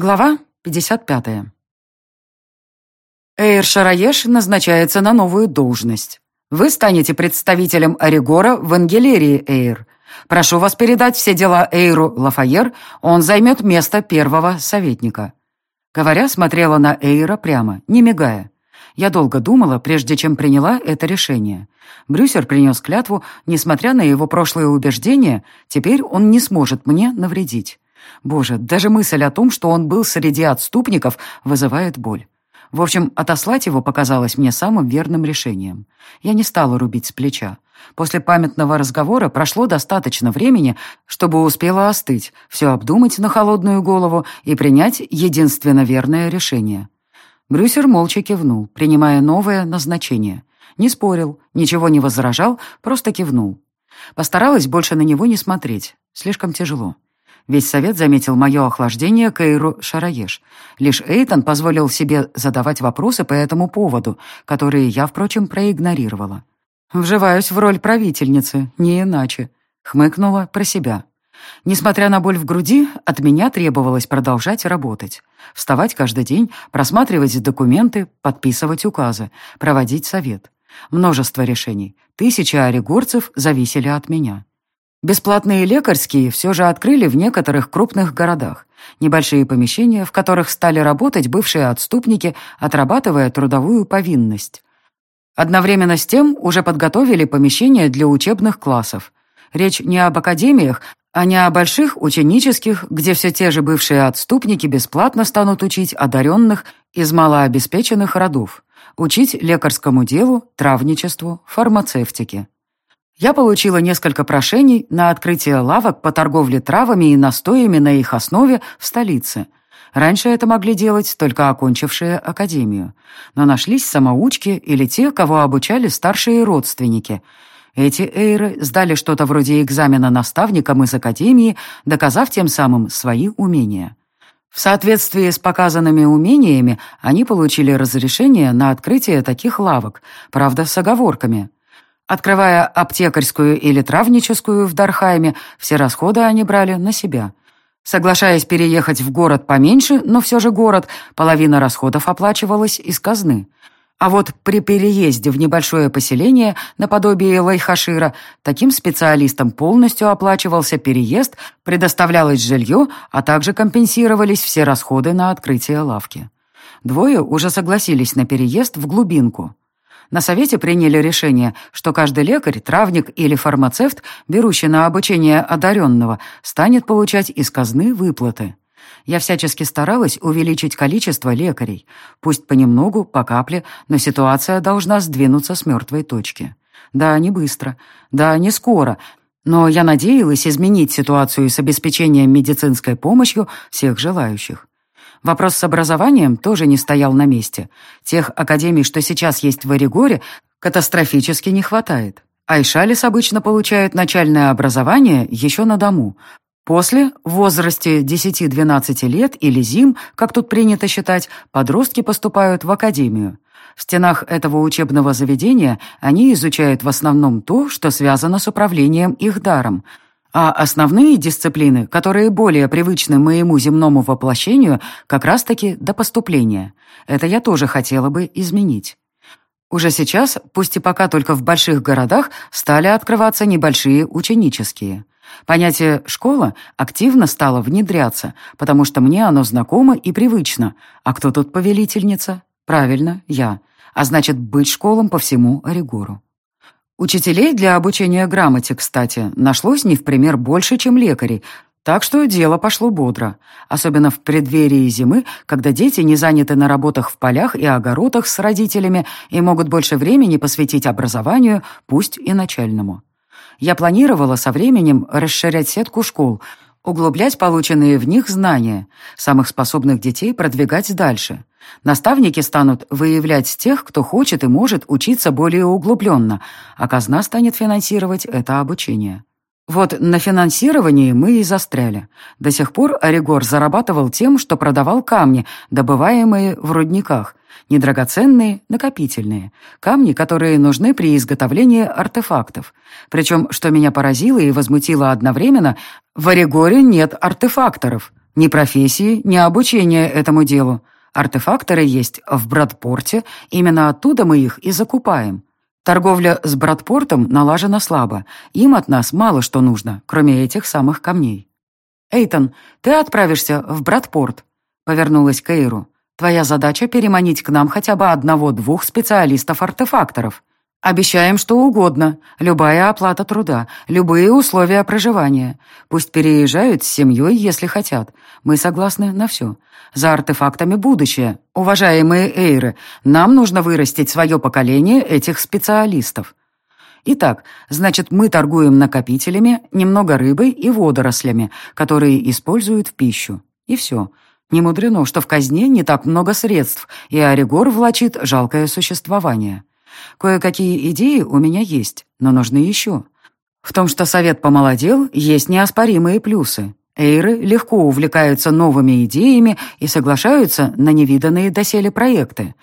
Глава 55. Эйр Шараеш назначается на новую должность. Вы станете представителем Оригора в Ангелерии Эйр. Прошу вас передать все дела Эйру Лафайер, он займет место первого советника. Говоря, смотрела на Эйра прямо, не мигая. Я долго думала, прежде чем приняла это решение. Брюсер принес клятву, несмотря на его прошлые убеждения, теперь он не сможет мне навредить. Боже, даже мысль о том, что он был среди отступников, вызывает боль. В общем, отослать его показалось мне самым верным решением. Я не стала рубить с плеча. После памятного разговора прошло достаточно времени, чтобы успела остыть, все обдумать на холодную голову и принять единственно верное решение. Брюсер молча кивнул, принимая новое назначение. Не спорил, ничего не возражал, просто кивнул. Постаралась больше на него не смотреть. Слишком тяжело. Весь совет заметил мое охлаждение к Эйру Шараеш. Лишь Эйтон позволил себе задавать вопросы по этому поводу, которые я, впрочем, проигнорировала. «Вживаюсь в роль правительницы, не иначе», — хмыкнула про себя. Несмотря на боль в груди, от меня требовалось продолжать работать. Вставать каждый день, просматривать документы, подписывать указы, проводить совет. Множество решений. Тысячи оригорцев зависели от меня. Бесплатные лекарские все же открыли в некоторых крупных городах. Небольшие помещения, в которых стали работать бывшие отступники, отрабатывая трудовую повинность. Одновременно с тем уже подготовили помещения для учебных классов. Речь не об академиях, а не о больших ученических, где все те же бывшие отступники бесплатно станут учить одаренных из малообеспеченных родов. Учить лекарскому делу, травничеству, фармацевтике. Я получила несколько прошений на открытие лавок по торговле травами и настоями на их основе в столице. Раньше это могли делать только окончившие академию. Но нашлись самоучки или те, кого обучали старшие родственники. Эти эйры сдали что-то вроде экзамена наставникам из академии, доказав тем самым свои умения. В соответствии с показанными умениями они получили разрешение на открытие таких лавок, правда, с оговорками – Открывая аптекарскую или травническую в Дархайме, все расходы они брали на себя. Соглашаясь переехать в город поменьше, но все же город, половина расходов оплачивалась из казны. А вот при переезде в небольшое поселение, наподобие Лайхашира, таким специалистам полностью оплачивался переезд, предоставлялось жилье, а также компенсировались все расходы на открытие лавки. Двое уже согласились на переезд в глубинку. На совете приняли решение, что каждый лекарь, травник или фармацевт, берущий на обучение одаренного, станет получать из казны выплаты. Я всячески старалась увеличить количество лекарей. Пусть понемногу, по капле, но ситуация должна сдвинуться с мертвой точки. Да, не быстро. Да, не скоро. Но я надеялась изменить ситуацию с обеспечением медицинской помощью всех желающих. Вопрос с образованием тоже не стоял на месте. Тех академий, что сейчас есть в Оригоре, катастрофически не хватает. Айшалис обычно получают начальное образование еще на дому. После, в возрасте 10-12 лет или зим, как тут принято считать, подростки поступают в академию. В стенах этого учебного заведения они изучают в основном то, что связано с управлением их даром – а основные дисциплины, которые более привычны моему земному воплощению, как раз-таки до поступления. Это я тоже хотела бы изменить. Уже сейчас, пусть и пока только в больших городах, стали открываться небольшие ученические. Понятие «школа» активно стало внедряться, потому что мне оно знакомо и привычно. А кто тут повелительница? Правильно, я. А значит, быть школом по всему Оригору. Учителей для обучения грамоте, кстати, нашлось не в пример больше, чем лекарей, так что дело пошло бодро, особенно в преддверии зимы, когда дети не заняты на работах в полях и огородах с родителями и могут больше времени посвятить образованию, пусть и начальному. Я планировала со временем расширять сетку школ, углублять полученные в них знания, самых способных детей продвигать дальше. Наставники станут выявлять тех, кто хочет и может учиться более углубленно, а казна станет финансировать это обучение. Вот на финансировании мы и застряли. До сих пор Оригор зарабатывал тем, что продавал камни, добываемые в рудниках. Недрагоценные, накопительные. Камни, которые нужны при изготовлении артефактов. Причем, что меня поразило и возмутило одновременно, в Оригоре нет артефакторов. Ни профессии, ни обучения этому делу. Артефакторы есть в Братпорте, именно оттуда мы их и закупаем. Торговля с Братпортом налажена слабо. Им от нас мало что нужно, кроме этих самых камней. «Эйтон, ты отправишься в Братпорт», — повернулась к Эйру. «Твоя задача — переманить к нам хотя бы одного-двух специалистов-артефакторов. Обещаем что угодно, любая оплата труда, любые условия проживания. Пусть переезжают с семьей, если хотят. Мы согласны на все. За артефактами будущее. Уважаемые эйры, нам нужно вырастить свое поколение этих специалистов. Итак, значит, мы торгуем накопителями, немного рыбой и водорослями, которые используют в пищу. И все. Не мудрено, что в казне не так много средств, и Оригор влачит жалкое существование. Кое-какие идеи у меня есть, но нужны еще. В том, что совет помолодел, есть неоспоримые плюсы. Эйры легко увлекаются новыми идеями и соглашаются на невиданные доселе проекты.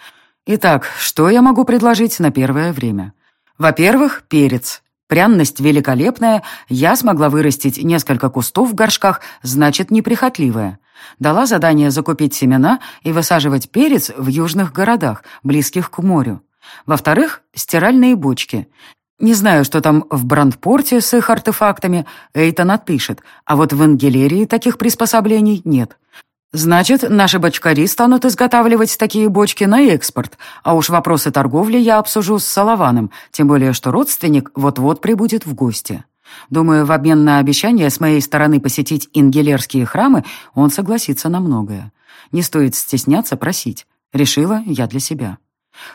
Итак, что я могу предложить на первое время? Во-первых, перец. Пряность великолепная, я смогла вырастить несколько кустов в горшках, значит, неприхотливая. Дала задание закупить семена и высаживать перец в южных городах, близких к морю. Во-вторых, стиральные бочки. Не знаю, что там в Брандпорте с их артефактами, Эйтон отпишет, а вот в Ангелерии таких приспособлений нет. Значит, наши бочкари станут изготавливать такие бочки на экспорт, а уж вопросы торговли я обсужу с Салаваном, тем более что родственник вот-вот прибудет в гости. Думаю, в обмен на обещание с моей стороны посетить ингелерские храмы он согласится на многое. Не стоит стесняться просить. Решила я для себя.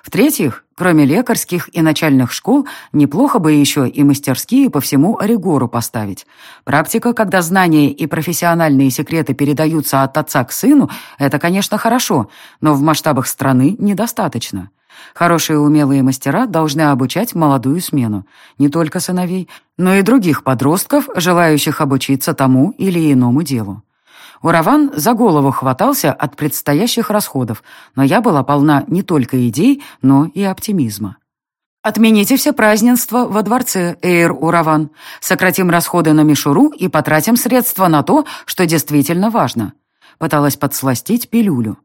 В-третьих, кроме лекарских и начальных школ, неплохо бы еще и мастерские по всему Оригору поставить. Практика, когда знания и профессиональные секреты передаются от отца к сыну, это, конечно, хорошо, но в масштабах страны недостаточно. Хорошие умелые мастера должны обучать молодую смену, не только сыновей, но и других подростков, желающих обучиться тому или иному делу. Ураван за голову хватался от предстоящих расходов, но я была полна не только идей, но и оптимизма. «Отмените все празднества во дворце, Эйр Ураван. Сократим расходы на мишуру и потратим средства на то, что действительно важно». Пыталась подсластить пилюлю.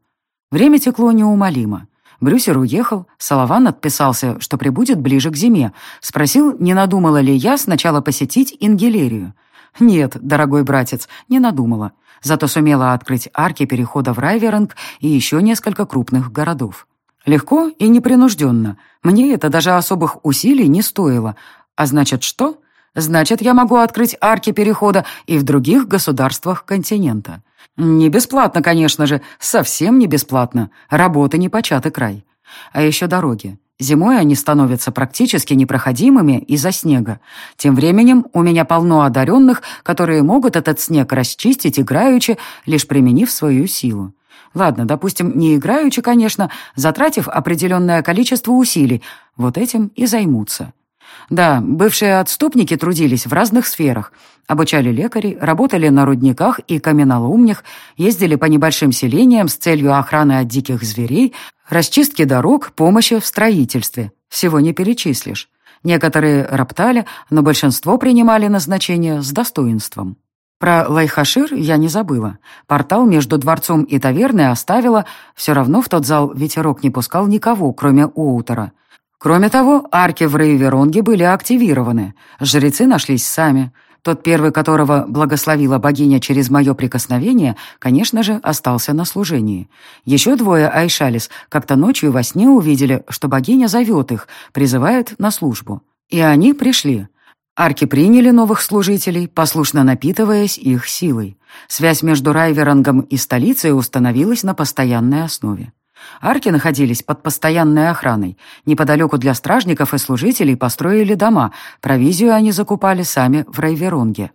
Время текло неумолимо. Брюсер уехал, Салаван отписался, что прибудет ближе к зиме. Спросил, не надумала ли я сначала посетить Ингелерию. Нет, дорогой братец, не надумала. Зато сумела открыть арки перехода в Райверинг и еще несколько крупных городов. Легко и непринужденно. Мне это даже особых усилий не стоило. А значит, что? Значит, я могу открыть арки перехода и в других государствах континента. Не бесплатно, конечно же, совсем не бесплатно. Работы не початый край. А еще дороги. Зимой они становятся практически непроходимыми из-за снега. Тем временем у меня полно одаренных, которые могут этот снег расчистить играючи, лишь применив свою силу. Ладно, допустим, не играючи, конечно, затратив определенное количество усилий, вот этим и займутся. Да, бывшие отступники трудились в разных сферах. Обучали лекарей, работали на рудниках и каменоломнях, ездили по небольшим селениям с целью охраны от диких зверей, расчистки дорог, помощи в строительстве. Всего не перечислишь. Некоторые роптали, но большинство принимали назначение с достоинством. Про Лайхашир я не забыла. Портал между дворцом и таверной оставила, все равно в тот зал ветерок не пускал никого, кроме Уутера. Кроме того, арки в Рейверонге были активированы. Жрецы нашлись сами. Тот первый, которого благословила богиня через мое прикосновение, конечно же, остался на служении. Еще двое Айшалис как-то ночью во сне увидели, что богиня зовет их, призывает на службу. И они пришли. Арки приняли новых служителей, послушно напитываясь их силой. Связь между Райверангом и столицей установилась на постоянной основе. Арки находились под постоянной охраной. Неподалеку для стражников и служителей построили дома, провизию они закупали сами в Райверонге.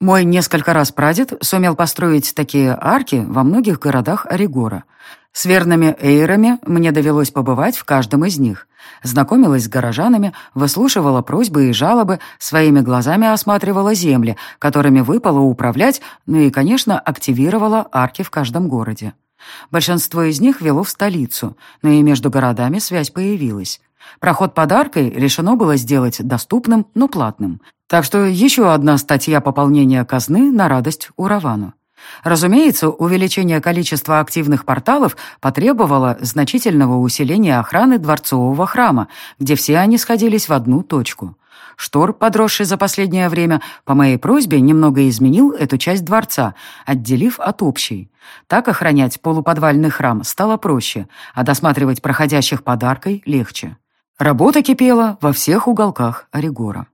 Мой несколько раз прадед сумел построить такие арки во многих городах Оригора. С верными эйрами мне довелось побывать в каждом из них. Знакомилась с горожанами, выслушивала просьбы и жалобы, своими глазами осматривала земли, которыми выпало управлять, ну и, конечно, активировала арки в каждом городе. Большинство из них вело в столицу, но и между городами связь появилась. Проход подаркой решено было сделать доступным, но платным. Так что еще одна статья пополнения казны на радость Уравану. Разумеется, увеличение количества активных порталов потребовало значительного усиления охраны дворцового храма, где все они сходились в одну точку. Штор, подросший за последнее время, по моей просьбе немного изменил эту часть дворца, отделив от общей. Так охранять полуподвальный храм стало проще, а досматривать проходящих подаркой легче. Работа кипела во всех уголках Оригора.